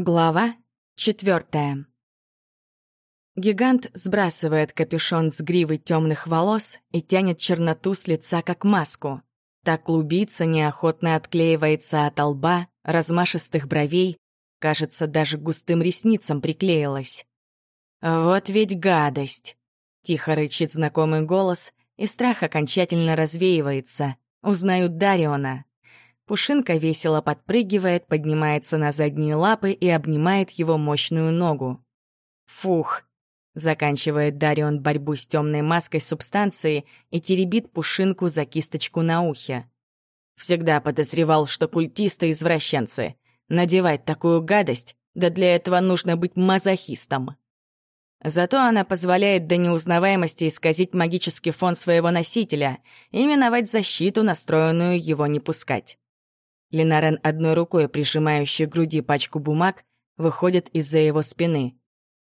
Глава четвертая. Гигант сбрасывает капюшон с гривы темных волос и тянет черноту с лица как маску. Так клубица неохотно отклеивается от лба, размашистых бровей, кажется, даже густым ресницам приклеилась. «Вот ведь гадость!» — тихо рычит знакомый голос, и страх окончательно развеивается. Узнают Дариона. Пушинка весело подпрыгивает, поднимается на задние лапы и обнимает его мощную ногу. «Фух!» — заканчивает Дарион борьбу с темной маской субстанции и теребит Пушинку за кисточку на ухе. Всегда подозревал, что культисты — извращенцы. Надевать такую гадость, да для этого нужно быть мазохистом. Зато она позволяет до неузнаваемости исказить магический фон своего носителя и миновать защиту, настроенную его не пускать. Ленарен, одной рукой прижимающий к груди пачку бумаг, выходит из-за его спины.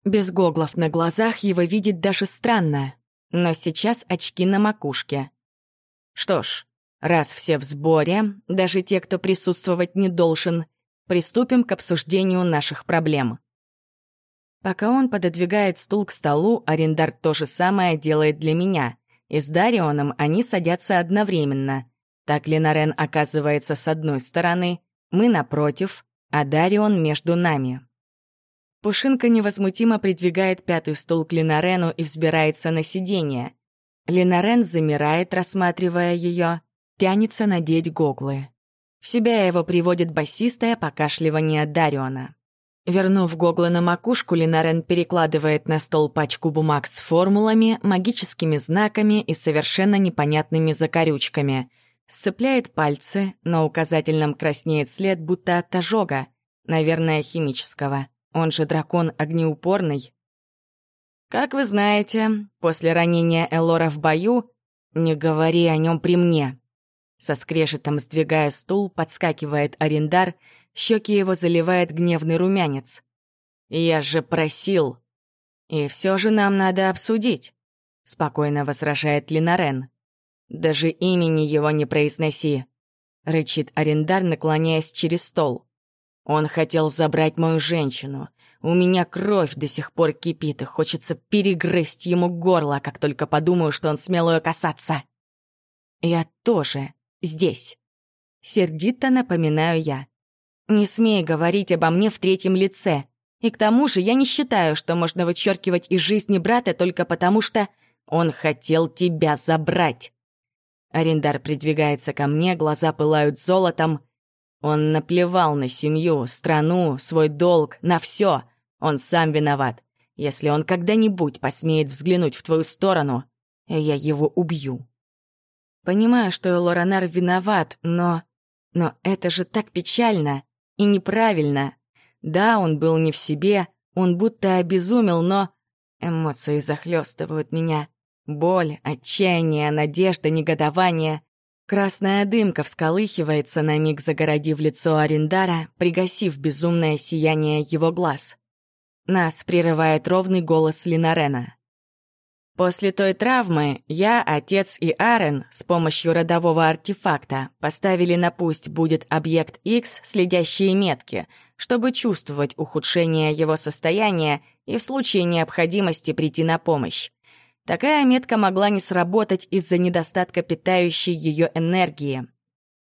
Без гоглов на глазах его видеть даже странно, но сейчас очки на макушке. Что ж, раз все в сборе, даже те, кто присутствовать не должен, приступим к обсуждению наших проблем. Пока он пододвигает стул к столу, арендар то же самое делает для меня, и с Дарионом они садятся одновременно — так Ленарен оказывается с одной стороны, мы напротив, а Дарион между нами. Пушинка невозмутимо придвигает пятый стул к Ленарену и взбирается на сиденье. Ленарен замирает, рассматривая ее, тянется надеть гоглы. В себя его приводит басистое покашливание Дариона. Вернув гоглы на макушку, Ленарен перекладывает на стол пачку бумаг с формулами, магическими знаками и совершенно непонятными закорючками — Сцепляет пальцы, на указательном краснеет след, будто от ожога, наверное, химического. Он же дракон огнеупорный. Как вы знаете, после ранения Элора в бою «Не говори о нем при мне». Со скрежетом сдвигая стул, подскакивает арендар, щеки его заливает гневный румянец. «Я же просил!» «И все же нам надо обсудить», — спокойно возражает Линарен. «Даже имени его не произноси», — рычит арендар, наклоняясь через стол. «Он хотел забрать мою женщину. У меня кровь до сих пор кипит, и хочется перегрызть ему горло, как только подумаю, что он смел ее касаться». «Я тоже здесь», — сердито напоминаю я. «Не смей говорить обо мне в третьем лице. И к тому же я не считаю, что можно вычеркивать из жизни брата только потому, что он хотел тебя забрать». Арендар придвигается ко мне, глаза пылают золотом. Он наплевал на семью, страну, свой долг, на все. Он сам виноват. Если он когда-нибудь посмеет взглянуть в твою сторону, я его убью. Понимаю, что Лоранар виноват, но... Но это же так печально и неправильно. Да, он был не в себе, он будто обезумел, но... Эмоции захлестывают меня. Боль, отчаяние, надежда, негодование. Красная дымка всколыхивается на миг, загородив лицо Арендара, пригасив безумное сияние его глаз. Нас прерывает ровный голос Линарена. После той травмы я, отец и Арен с помощью родового артефакта поставили на пусть будет объект X следящие метки, чтобы чувствовать ухудшение его состояния и в случае необходимости прийти на помощь. Такая метка могла не сработать из-за недостатка питающей ее энергии.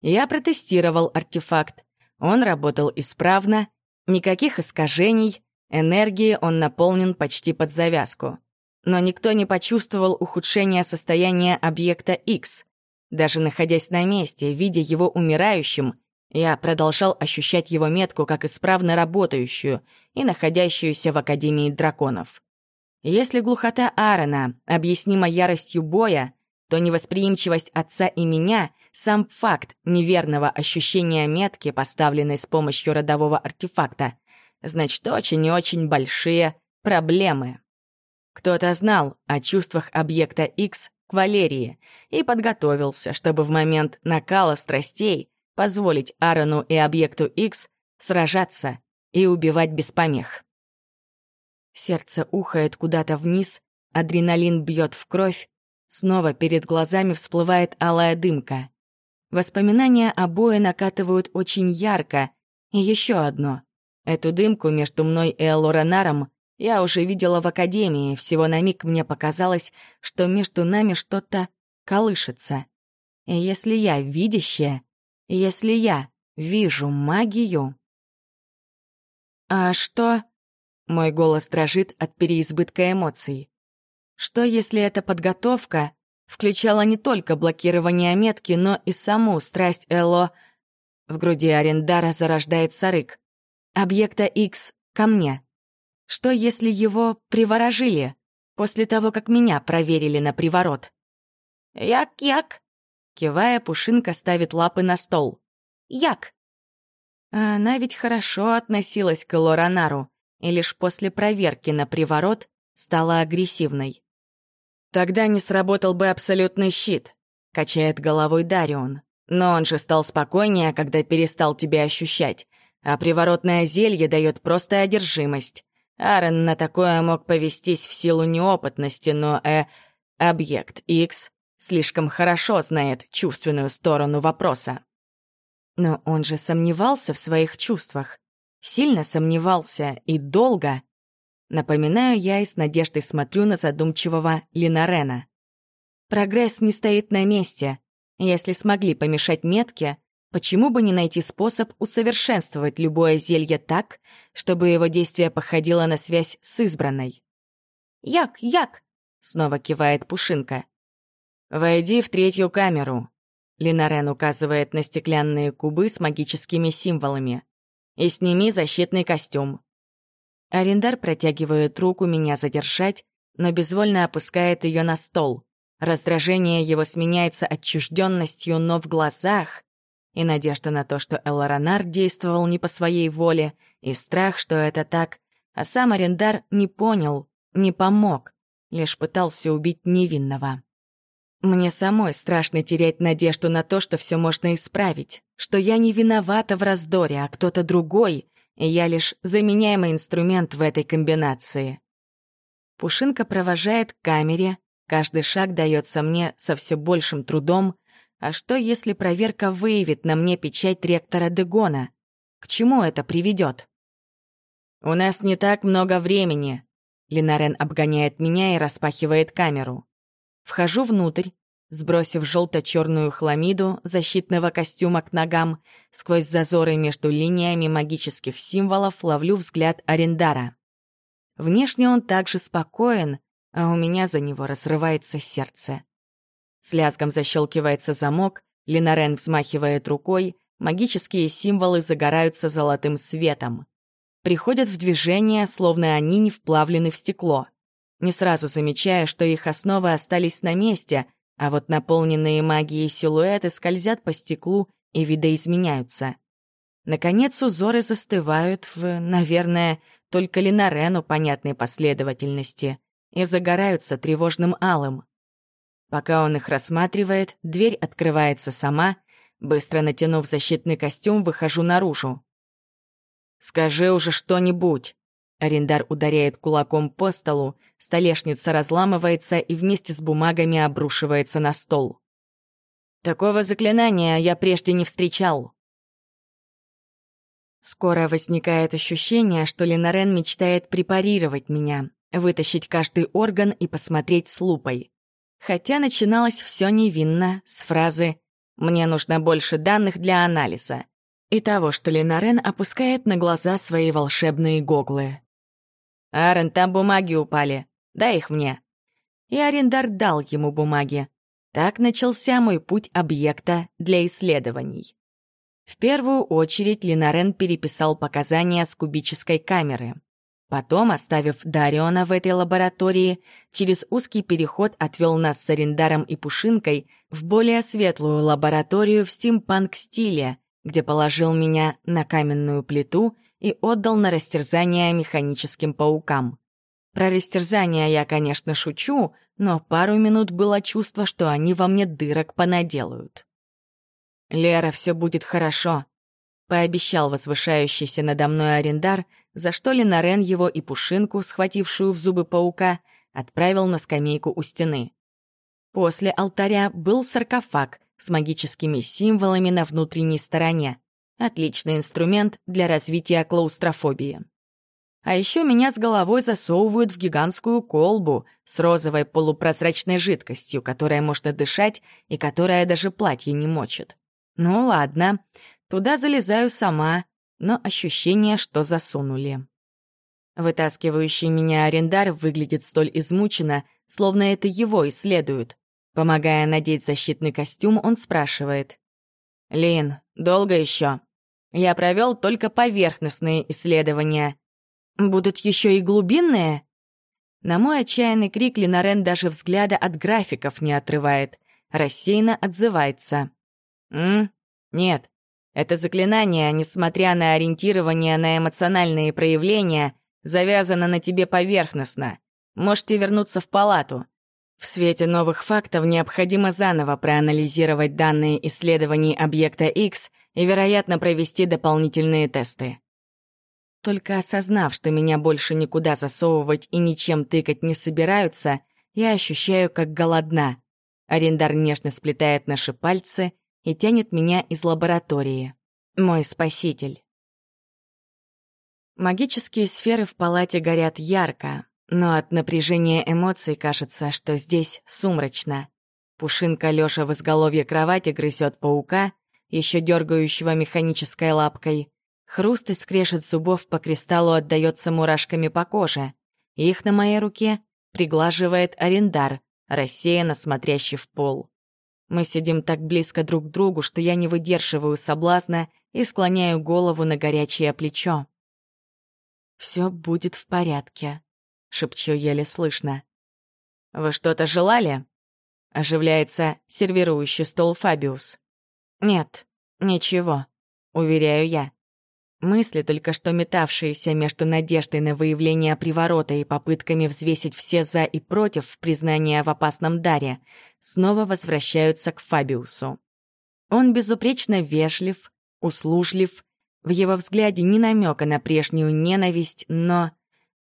Я протестировал артефакт. Он работал исправно, никаких искажений, энергии он наполнен почти под завязку. Но никто не почувствовал ухудшения состояния объекта X. Даже находясь на месте, видя его умирающим, я продолжал ощущать его метку как исправно работающую и находящуюся в Академии драконов. Если глухота Аарона объяснима яростью боя, то невосприимчивость отца и меня — сам факт неверного ощущения метки, поставленной с помощью родового артефакта, значит, очень и очень большие проблемы. Кто-то знал о чувствах объекта X к Валерии и подготовился, чтобы в момент накала страстей позволить Аарону и объекту X сражаться и убивать без помех. Сердце ухает куда-то вниз, адреналин бьет в кровь, снова перед глазами всплывает алая дымка. Воспоминания о бое накатывают очень ярко, и еще одно. Эту дымку между мной и Элоранаром я уже видела в академии, всего на миг мне показалось, что между нами что-то колышется. И если я видящая, если я вижу магию... А что... Мой голос дрожит от переизбытка эмоций. Что если эта подготовка включала не только блокирование метки, но и саму страсть Эло... В груди Арендара зарождается рык. Объекта X ко мне. Что если его приворожили после того, как меня проверили на приворот? «Як-як!» Кивая, Пушинка ставит лапы на стол. «Як!» она ведь хорошо относилась к Лоранару, и лишь после проверки на приворот стала агрессивной. «Тогда не сработал бы абсолютный щит», — качает головой Дарион. «Но он же стал спокойнее, когда перестал тебя ощущать, а приворотное зелье дает просто одержимость. Аарон на такое мог повестись в силу неопытности, но, э, объект X слишком хорошо знает чувственную сторону вопроса. Но он же сомневался в своих чувствах. Сильно сомневался и долго. Напоминаю я и с надеждой смотрю на задумчивого Линарена. Прогресс не стоит на месте. Если смогли помешать метке, Почему бы не найти способ усовершенствовать любое зелье так, чтобы его действие походило на связь с избранной? «Як, як!» — снова кивает Пушинка. «Войди в третью камеру», — Линарен указывает на стеклянные кубы с магическими символами. «И сними защитный костюм». Арендар протягивает руку меня задержать, но безвольно опускает ее на стол. Раздражение его сменяется отчужденностью, но в глазах и надежда на то, что Элоранар действовал не по своей воле, и страх, что это так, а сам Арендар не понял, не помог, лишь пытался убить невинного. Мне самой страшно терять надежду на то, что все можно исправить, что я не виновата в раздоре, а кто-то другой, и я лишь заменяемый инструмент в этой комбинации. Пушинка провожает к камере, каждый шаг дается мне со все большим трудом, а что, если проверка выявит на мне печать ректора Дегона? К чему это приведет? «У нас не так много времени», — Линарен обгоняет меня и распахивает камеру. Вхожу внутрь, сбросив желто-черную хламиду защитного костюма к ногам, сквозь зазоры между линиями магических символов ловлю взгляд Арендара. Внешне он также спокоен, а у меня за него разрывается сердце. С лязгом защелкивается замок, Линарен взмахивает рукой, магические символы загораются золотым светом. Приходят в движение, словно они не вплавлены в стекло. Не сразу замечая, что их основы остались на месте, а вот наполненные магией силуэты скользят по стеклу и видоизменяются. Наконец узоры застывают в, наверное, только Линарену понятной последовательности и загораются тревожным алым. Пока он их рассматривает, дверь открывается сама. Быстро натянув защитный костюм, выхожу наружу. «Скажи уже что-нибудь!» Арендар ударяет кулаком по столу, столешница разламывается и вместе с бумагами обрушивается на стол. Такого заклинания я прежде не встречал. Скоро возникает ощущение, что Ленарен мечтает препарировать меня, вытащить каждый орган и посмотреть с лупой. Хотя начиналось все невинно, с фразы «Мне нужно больше данных для анализа» и того, что Ленарен опускает на глаза свои волшебные гоглы. «Аарон, там бумаги упали. Дай их мне». И Арендар дал ему бумаги. Так начался мой путь объекта для исследований. В первую очередь Ленарен переписал показания с кубической камеры. Потом, оставив Дариона в этой лаборатории, через узкий переход отвел нас с Арендаром и Пушинкой в более светлую лабораторию в стимпанк-стиле, где положил меня на каменную плиту и отдал на растерзание механическим паукам. Про растерзание я, конечно, шучу, но пару минут было чувство, что они во мне дырок понаделают. «Лера, все будет хорошо», — пообещал возвышающийся надо мной арендар, за что Ленарен его и Пушинку, схватившую в зубы паука, отправил на скамейку у стены. После алтаря был саркофаг с магическими символами на внутренней стороне. Отличный инструмент для развития клаустрофобии. А еще меня с головой засовывают в гигантскую колбу с розовой полупрозрачной жидкостью, которой можно дышать и которая даже платье не мочит. Ну ладно, туда залезаю сама, но ощущение, что засунули. Вытаскивающий меня арендар выглядит столь измученно, словно это его исследуют. Помогая надеть защитный костюм, он спрашивает. «Лин, долго еще? Я провел только поверхностные исследования. Будут еще и глубинные?» На мой отчаянный крик Линарен даже взгляда от графиков не отрывает. Рассеянно отзывается. «М? Нет. Это заклинание, несмотря на ориентирование на эмоциональные проявления, завязано на тебе поверхностно. Можете вернуться в палату. В свете новых фактов необходимо заново проанализировать данные исследований объекта X и, вероятно, провести дополнительные тесты. Только осознав, что меня больше никуда засовывать и ничем тыкать не собираются, я ощущаю, как голодна. Арендар нежно сплетает наши пальцы и тянет меня из лаборатории. Мой спаситель. Магические сферы в палате горят ярко, но от напряжения эмоций кажется, что здесь сумрачно. Пушинка, лежа в изголовье кровати, грызет паука, еще дергающего механической лапкой. Хруст и скрежет зубов по кристаллу отдается мурашками по коже. Их на моей руке приглаживает арендар, рассеянно смотрящий в пол. Мы сидим так близко друг к другу, что я не выдерживаю соблазна и склоняю голову на горячее плечо. Все будет в порядке шепчу еле слышно. «Вы что-то желали?» — оживляется сервирующий стол Фабиус. «Нет, ничего», — уверяю я. Мысли, только что метавшиеся между надеждой на выявление приворота и попытками взвесить все «за» и «против» признания в опасном даре, снова возвращаются к Фабиусу. Он безупречно вежлив, услужлив, в его взгляде ни намека на прежнюю ненависть, но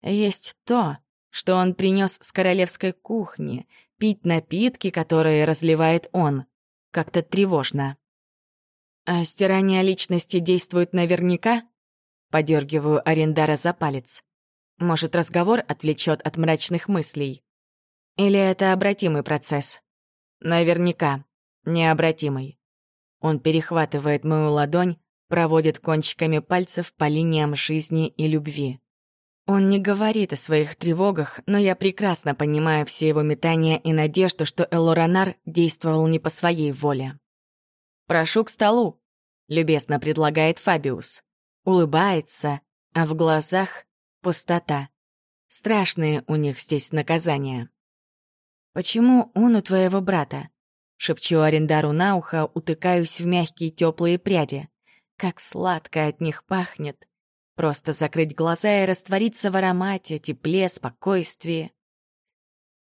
есть то, что он принес с королевской кухни, пить напитки, которые разливает он. Как-то тревожно. А стирание личности действует наверняка? Подергиваю Арендара за палец. Может, разговор отвлечет от мрачных мыслей? Или это обратимый процесс? Наверняка. Необратимый. Он перехватывает мою ладонь, проводит кончиками пальцев по линиям жизни и любви. Он не говорит о своих тревогах, но я прекрасно понимаю все его метания и надежду, что Элоранар действовал не по своей воле. «Прошу к столу», — любезно предлагает Фабиус. Улыбается, а в глазах — пустота. Страшные у них здесь наказания. «Почему он у твоего брата?» Шепчу арендару на ухо, утыкаюсь в мягкие теплые пряди. Как сладко от них пахнет. Просто закрыть глаза и раствориться в аромате, тепле, спокойствии.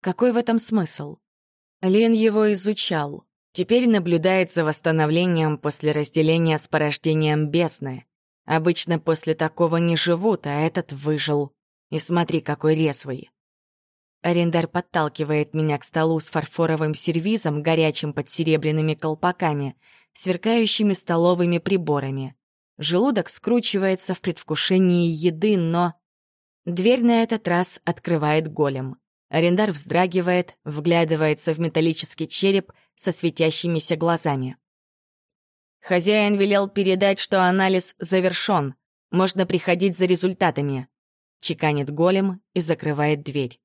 Какой в этом смысл? Лен его изучал. Теперь наблюдает за восстановлением после разделения с порождением бесны. Обычно после такого не живут, а этот выжил. И смотри, какой резвый. Арендар подталкивает меня к столу с фарфоровым сервизом, горячим под серебряными колпаками, сверкающими столовыми приборами. Желудок скручивается в предвкушении еды, но... Дверь на этот раз открывает голем. Арендар вздрагивает, вглядывается в металлический череп со светящимися глазами. Хозяин велел передать, что анализ завершён. Можно приходить за результатами. Чеканит голем и закрывает дверь.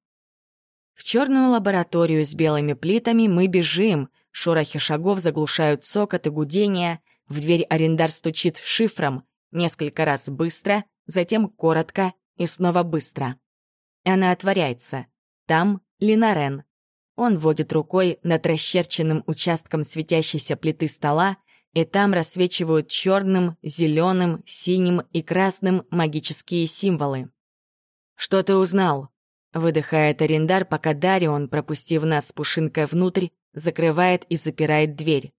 В черную лабораторию с белыми плитами мы бежим, шорохи шагов заглушают цокот и гудение, в дверь арендар стучит шифром, несколько раз быстро, затем коротко и снова быстро. Она отворяется. Там Линарен. Он водит рукой над расчерченным участком светящейся плиты стола, и там рассвечивают черным, зеленым, синим и красным магические символы. «Что ты узнал?» — выдыхает арендар, пока Дарион, пропустив нас с Пушинкой внутрь, закрывает и запирает дверь.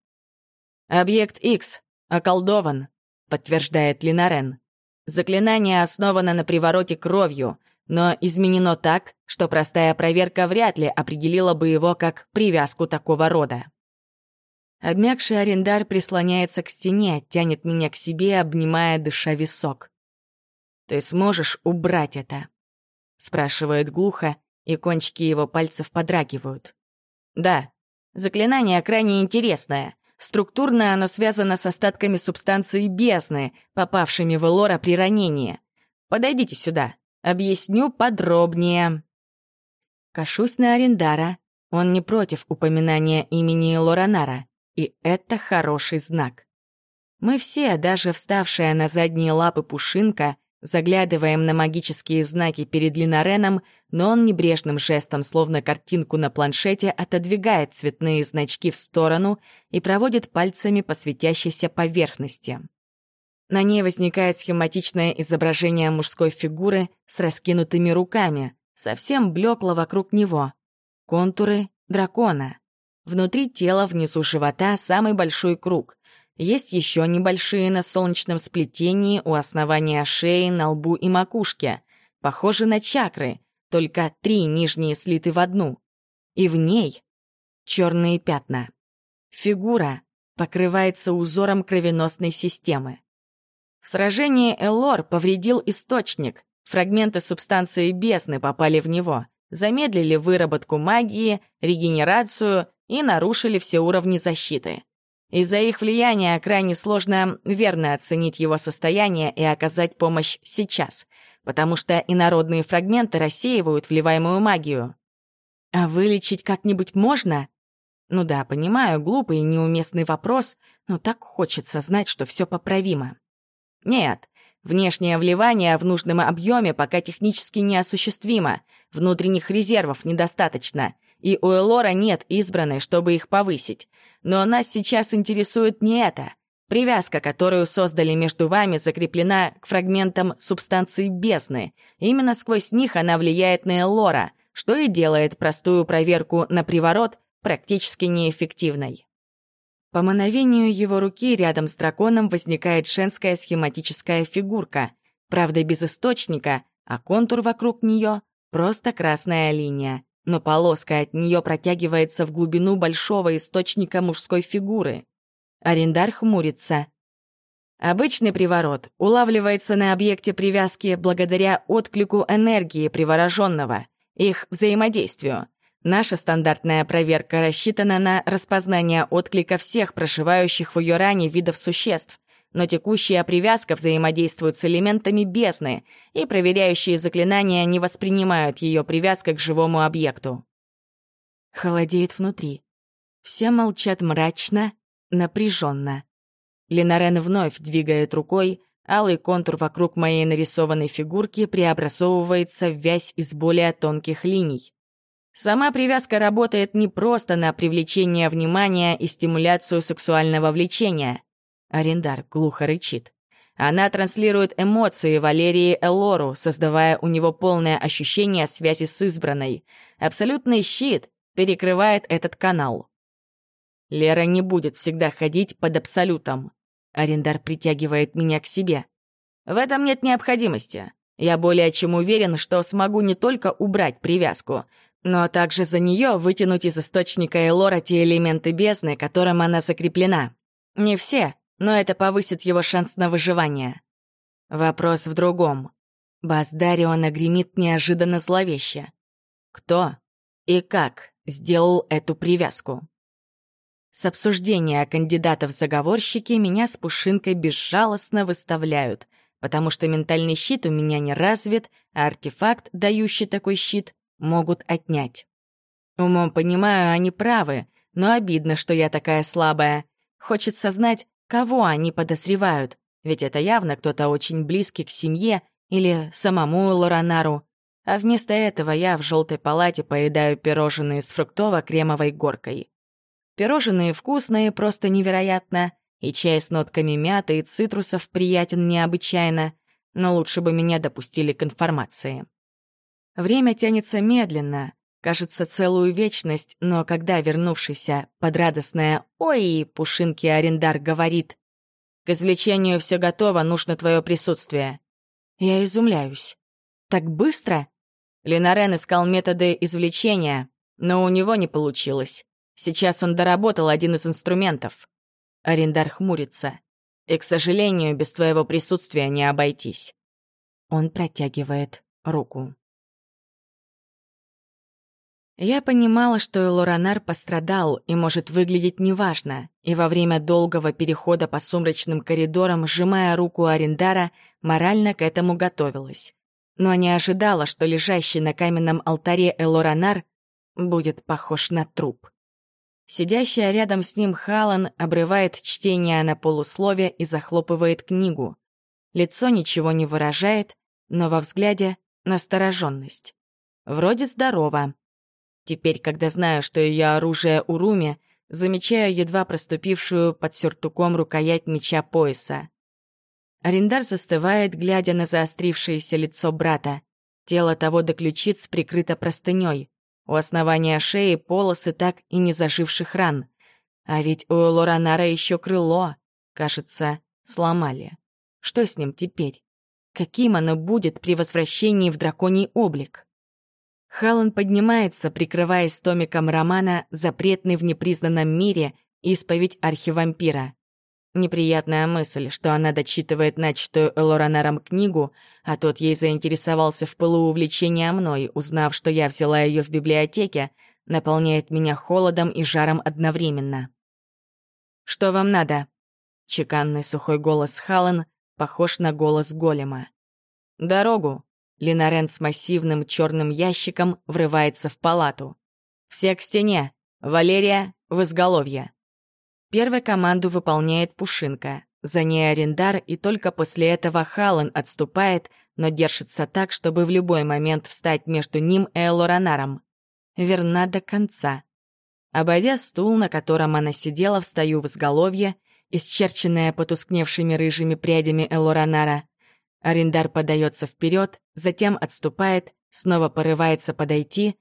«Объект X околдован», — подтверждает Линарен. «Заклинание основано на привороте кровью, но изменено так, что простая проверка вряд ли определила бы его как привязку такого рода». Обмякший арендар прислоняется к стене, тянет меня к себе, обнимая, дыша висок. «Ты сможешь убрать это?» — спрашивает глухо, и кончики его пальцев подрагивают. «Да, заклинание крайне интересное. Структурно оно связано с остатками субстанции бездны, попавшими в Элора при ранении. Подойдите сюда, объясню подробнее». Кашусь на Арендара. Он не против упоминания имени Лоранара, и это хороший знак. Мы все, даже вставшая на задние лапы Пушинка, заглядываем на магические знаки перед Линареном, но он небрежным жестом, словно картинку на планшете, отодвигает цветные значки в сторону и проводит пальцами по светящейся поверхности. На ней возникает схематичное изображение мужской фигуры с раскинутыми руками, совсем блекло вокруг него. Контуры дракона. Внутри тела, внизу живота, самый большой круг. Есть еще небольшие на солнечном сплетении у основания шеи, на лбу и макушке. Похожи на чакры, только три нижние слиты в одну. И в ней черные пятна. Фигура покрывается узором кровеносной системы. В сражении Эллор повредил источник, Фрагменты субстанции бездны попали в него, замедлили выработку магии, регенерацию и нарушили все уровни защиты. Из-за их влияния крайне сложно верно оценить его состояние и оказать помощь сейчас, потому что инородные фрагменты рассеивают вливаемую магию. А вылечить как-нибудь можно? Ну да, понимаю, глупый и неуместный вопрос, но так хочется знать, что все поправимо. Нет, Внешнее вливание в нужном объеме пока технически неосуществимо, внутренних резервов недостаточно, и у Элора нет избранной, чтобы их повысить. Но нас сейчас интересует не это. Привязка, которую создали между вами, закреплена к фрагментам субстанции бездны. Именно сквозь них она влияет на Элора, что и делает простую проверку на приворот практически неэффективной. По мановению его руки рядом с драконом возникает женская схематическая фигурка, правда без источника, а контур вокруг нее — просто красная линия, но полоска от нее протягивается в глубину большого источника мужской фигуры. Арендар хмурится. Обычный приворот улавливается на объекте привязки благодаря отклику энергии привороженного, их взаимодействию — Наша стандартная проверка рассчитана на распознание отклика всех прошивающих в ее ране видов существ, но текущая привязка взаимодействует с элементами бездны, и проверяющие заклинания не воспринимают ее привязкой к живому объекту. Холодеет внутри. Все молчат мрачно, напряженно. Ленарен вновь двигает рукой, алый контур вокруг моей нарисованной фигурки преобразовывается в вязь из более тонких линий. Сама привязка работает не просто на привлечение внимания и стимуляцию сексуального влечения. Арендар глухо рычит. Она транслирует эмоции Валерии Элору, создавая у него полное ощущение связи с избранной. Абсолютный щит перекрывает этот канал. Лера не будет всегда ходить под абсолютом. Арендар притягивает меня к себе. В этом нет необходимости. Я более чем уверен, что смогу не только убрать привязку, но также за нее вытянуть из источника Элора те элементы бездны, которым она закреплена. Не все, но это повысит его шанс на выживание. Вопрос в другом. Бас Дариона гремит неожиданно зловеще. Кто и как сделал эту привязку? С обсуждения кандидатов в заговорщики меня с Пушинкой безжалостно выставляют, потому что ментальный щит у меня не развит, а артефакт, дающий такой щит, могут отнять. Умом понимаю, они правы, но обидно, что я такая слабая. Хочется знать, кого они подозревают, ведь это явно кто-то очень близкий к семье или самому Лоранару. А вместо этого я в желтой палате поедаю пирожные с фруктово-кремовой горкой. Пирожные вкусные, просто невероятно, и чай с нотками мяты и цитрусов приятен необычайно, но лучше бы меня допустили к информации. Время тянется медленно, кажется целую вечность, но когда вернувшийся под радостное «Ой!» Пушинки Арендар говорит «К извлечению все готово, нужно твое присутствие». Я изумляюсь. «Так быстро?» Ленарен искал методы извлечения, но у него не получилось. Сейчас он доработал один из инструментов. Арендар хмурится. И, к сожалению, без твоего присутствия не обойтись. Он протягивает руку. Я понимала, что Лоранар пострадал и может выглядеть неважно, и во время долгого перехода по сумрачным коридорам, сжимая руку Арендара, морально к этому готовилась. Но не ожидала, что лежащий на каменном алтаре Элоранар будет похож на труп. Сидящая рядом с ним Халан обрывает чтение на полуслове и захлопывает книгу. Лицо ничего не выражает, но во взгляде настороженность. Вроде здорово. Теперь, когда знаю, что ее оружие у Руми, замечаю едва проступившую под сюртуком рукоять меча пояса. Арендар застывает, глядя на заострившееся лицо брата. Тело того до ключиц прикрыто простыней. У основания шеи полосы так и не заживших ран. А ведь у Лоранара еще крыло, кажется, сломали. Что с ним теперь? Каким оно будет при возвращении в драконий облик? Халан поднимается, прикрываясь томиком романа «Запретный в непризнанном мире. Исповедь архивампира». Неприятная мысль, что она дочитывает начатую Элоранаром книгу, а тот ей заинтересовался в пылу увлечения мной, узнав, что я взяла ее в библиотеке, наполняет меня холодом и жаром одновременно. «Что вам надо?» Чеканный сухой голос Халлен похож на голос голема. «Дорогу!» Линарен с массивным черным ящиком врывается в палату. «Все к стене! Валерия, в изголовье!» Первой команду выполняет Пушинка. За ней Арендар, и только после этого Халан отступает, но держится так, чтобы в любой момент встать между ним и Элоранаром. Верна до конца. Обойдя стул, на котором она сидела, встаю в изголовье, исчерченная потускневшими рыжими прядями Элоранара. Арендар подается вперед, затем отступает, снова порывается подойти.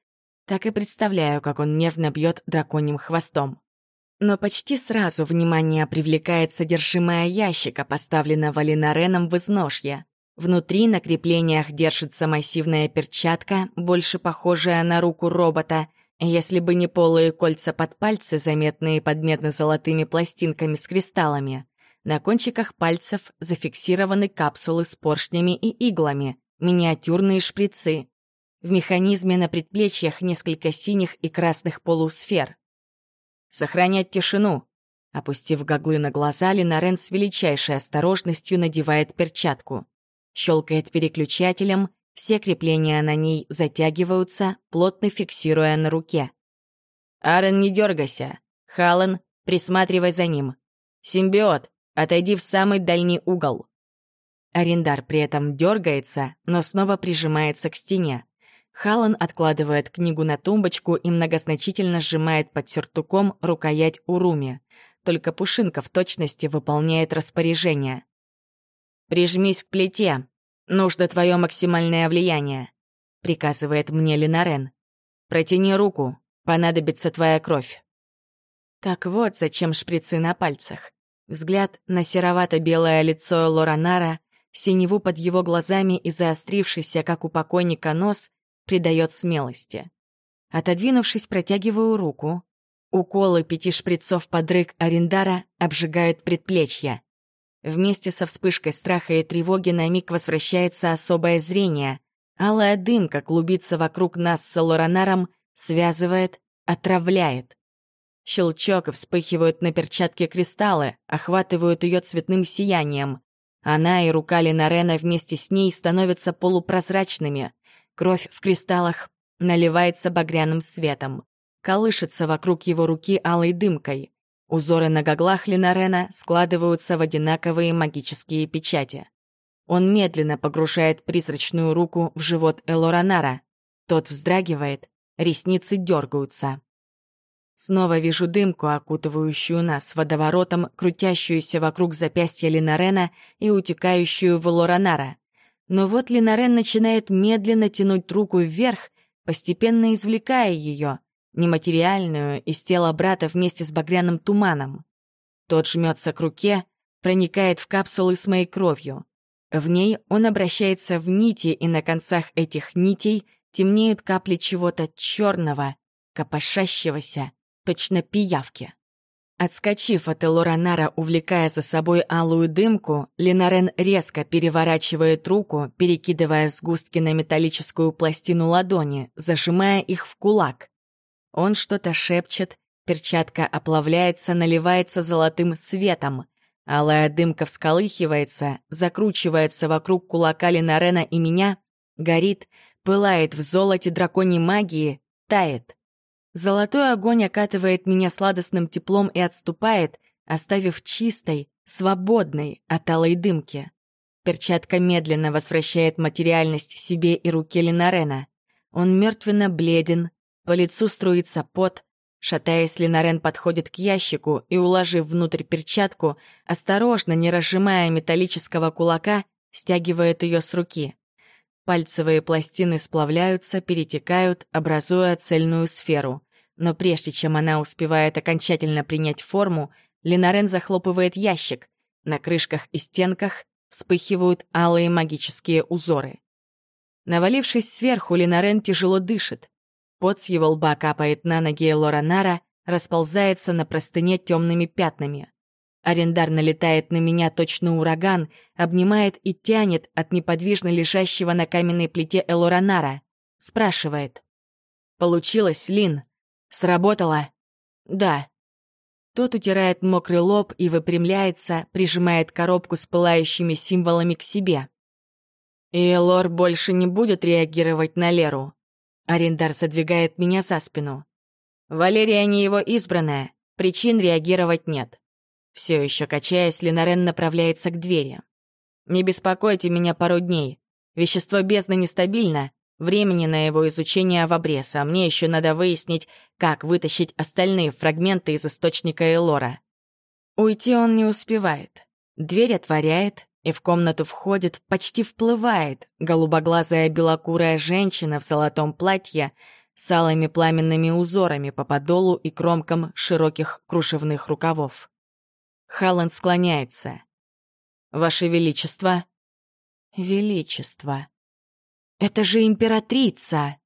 Так и представляю, как он нервно бьет драконьим хвостом. Но почти сразу внимание привлекает содержимое ящика, поставленного Линареном в изножье. Внутри на креплениях держится массивная перчатка, больше похожая на руку робота. Если бы не полые кольца под пальцы, заметные под медно-золотыми пластинками с кристаллами. На кончиках пальцев зафиксированы капсулы с поршнями и иглами, миниатюрные шприцы. В механизме на предплечьях несколько синих и красных полусфер. Сохранять тишину!» Опустив гоглы на глаза, Ленарен с величайшей осторожностью надевает перчатку. Щелкает переключателем, все крепления на ней затягиваются, плотно фиксируя на руке. «Аарон, не дергайся. Халлен, присматривай за ним. Симбиот, отойди в самый дальний угол». Арендар при этом дергается, но снова прижимается к стене. Халан откладывает книгу на тумбочку и многозначительно сжимает под сюртуком рукоять Уруми. Только Пушинка в точности выполняет распоряжение. «Прижмись к плите. Нужно твое максимальное влияние», — приказывает мне Ленарен. «Протяни руку. Понадобится твоя кровь». Так вот, зачем шприцы на пальцах. Взгляд на серовато-белое лицо Лоранара, синеву под его глазами и заострившийся, как у покойника, нос придает смелости. Отодвинувшись, протягиваю руку. Уколы пяти шприцов под рык Арендара обжигают предплечья. Вместе со вспышкой страха и тревоги на миг возвращается особое зрение. Алая дымка клубится вокруг нас с Лоранаром, связывает, отравляет. Щелчок вспыхивают на перчатке кристаллы, охватывают ее цветным сиянием. Она и рука Ленарена вместе с ней становятся полупрозрачными. Кровь в кристаллах наливается багряным светом. Колышется вокруг его руки алой дымкой. Узоры на гоглах Ленарена складываются в одинаковые магические печати. Он медленно погружает призрачную руку в живот Элоранара. Тот вздрагивает, ресницы дергаются. Снова вижу дымку, окутывающую нас водоворотом, крутящуюся вокруг запястья Линарена и утекающую в Лоранара. Но вот Ленарен начинает медленно тянуть руку вверх, постепенно извлекая ее, нематериальную, из тела брата вместе с багряным туманом. Тот жмется к руке, проникает в капсулы с моей кровью. В ней он обращается в нити, и на концах этих нитей темнеют капли чего-то черного, копошащегося, точно пиявки. Отскочив от Элоранара, увлекая за собой алую дымку, Линарен резко переворачивает руку, перекидывая сгустки на металлическую пластину ладони, зажимая их в кулак. Он что-то шепчет, перчатка оплавляется, наливается золотым светом. Алая дымка всколыхивается, закручивается вокруг кулака Линарена и меня, горит, пылает в золоте драконьей магии, тает. Золотой огонь окатывает меня сладостным теплом и отступает, оставив чистой, свободной от алой дымки. Перчатка медленно возвращает материальность себе и руке Ленарена. Он мертвенно бледен, по лицу струится пот. Шатаясь, Ленарен подходит к ящику и, уложив внутрь перчатку, осторожно, не разжимая металлического кулака, стягивает ее с руки. Пальцевые пластины сплавляются, перетекают, образуя цельную сферу. Но прежде чем она успевает окончательно принять форму, Ленарен захлопывает ящик. На крышках и стенках вспыхивают алые магические узоры. Навалившись сверху, Ленарен тяжело дышит. Пот с его лба капает на ноги Лоранара, расползается на простыне темными пятнами. Арендар налетает на меня точно ураган, обнимает и тянет от неподвижно лежащего на каменной плите Элоранара. Спрашивает. «Получилось, Лин?» Сработало? Да. Тот утирает мокрый лоб и выпрямляется, прижимает коробку с пылающими символами к себе. И Лор больше не будет реагировать на Леру. Арендар задвигает меня за спину. Валерия не его избранная, причин реагировать нет. Все еще качаясь, Ленарен направляется к двери. «Не беспокойте меня пару дней. Вещество бездны нестабильно, Времени на его изучение в обрез, а мне еще надо выяснить, как вытащить остальные фрагменты из источника Элора. Уйти он не успевает. Дверь отворяет, и в комнату входит, почти вплывает, голубоглазая белокурая женщина в золотом платье с алыми пламенными узорами по подолу и кромкам широких кружевных рукавов. Халланд склоняется. «Ваше Величество!» «Величество!» Это же императрица!»